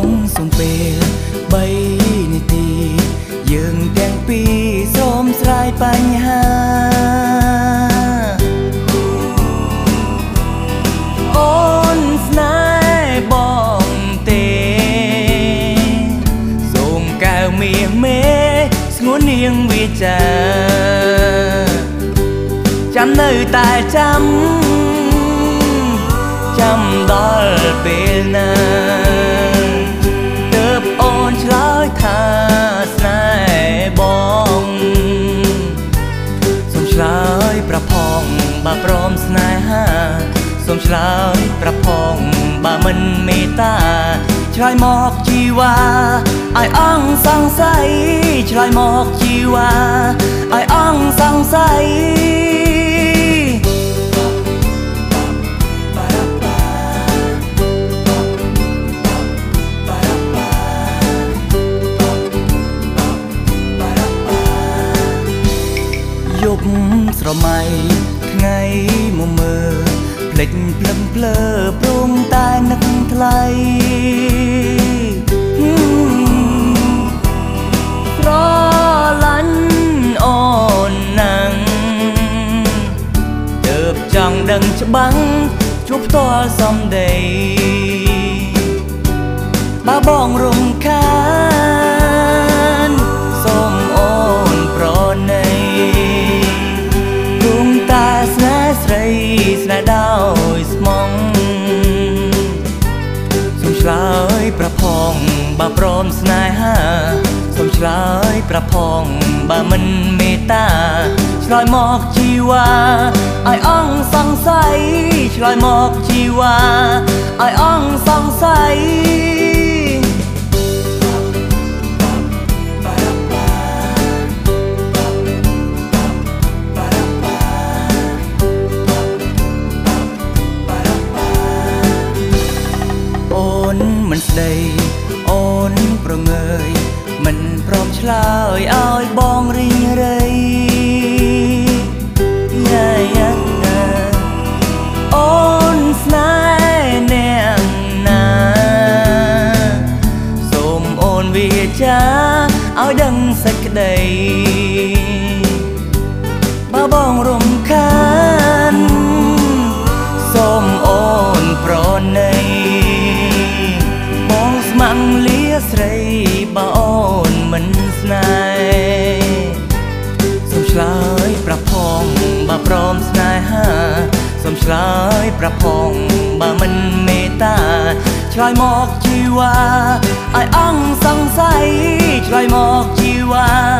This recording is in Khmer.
បងសុំពេល3នាទី យើងទាំងពីរសូមស្រាយបញ្ហាអូនស្នេហ៍បងទេសូមកៅមាសមេស្ងួននាងវាចាចាំនៅតែចាំចាំដល់ពេលណា មស្នេហាសូមឆ្លើយប្រផងបើមិនមេត្តាឆ្លើយមកជីវ៉ាឲ្យអងសង្ស័យឆ្លើយមកជីវ៉ាឲ្យអងសង្ស័យយប់ស្រមៃថ្ងៃ មកមើលភ្លេចភ្លឹងភ្លើព្រមតែនឹកថ្លៃស្រឡាញ់អូនណាំងទើបចង់ដឹងច្បាំងជួបផ្ទាល់សំដីបើបងរំ បើព្រមស្នេហាសូមឆ្លើយប្រផងបើមិនមេត្តាឆ្លើយមកជីវ៉ាឲ្យអងសង្ស័យឆ្លើយមកជីវ៉ាឲ្យអងសង្ស័យអូនមិនស្ដី ឆ្លើយឲ្យបងរីងរៃយ៉ាយ៉ាណាអូនស្នេហ៍អ្នកណាសូមអូនវាចាឲ្យដឹងសេចក្ដីបើបងរំ ប្រផងបើមិនមេត្តាឆ្លើយមកជីវ៉ាឲ្យអងសង្ស័យឆ្លើយមកជីវ៉ាឲ្យអងសង្ស័យ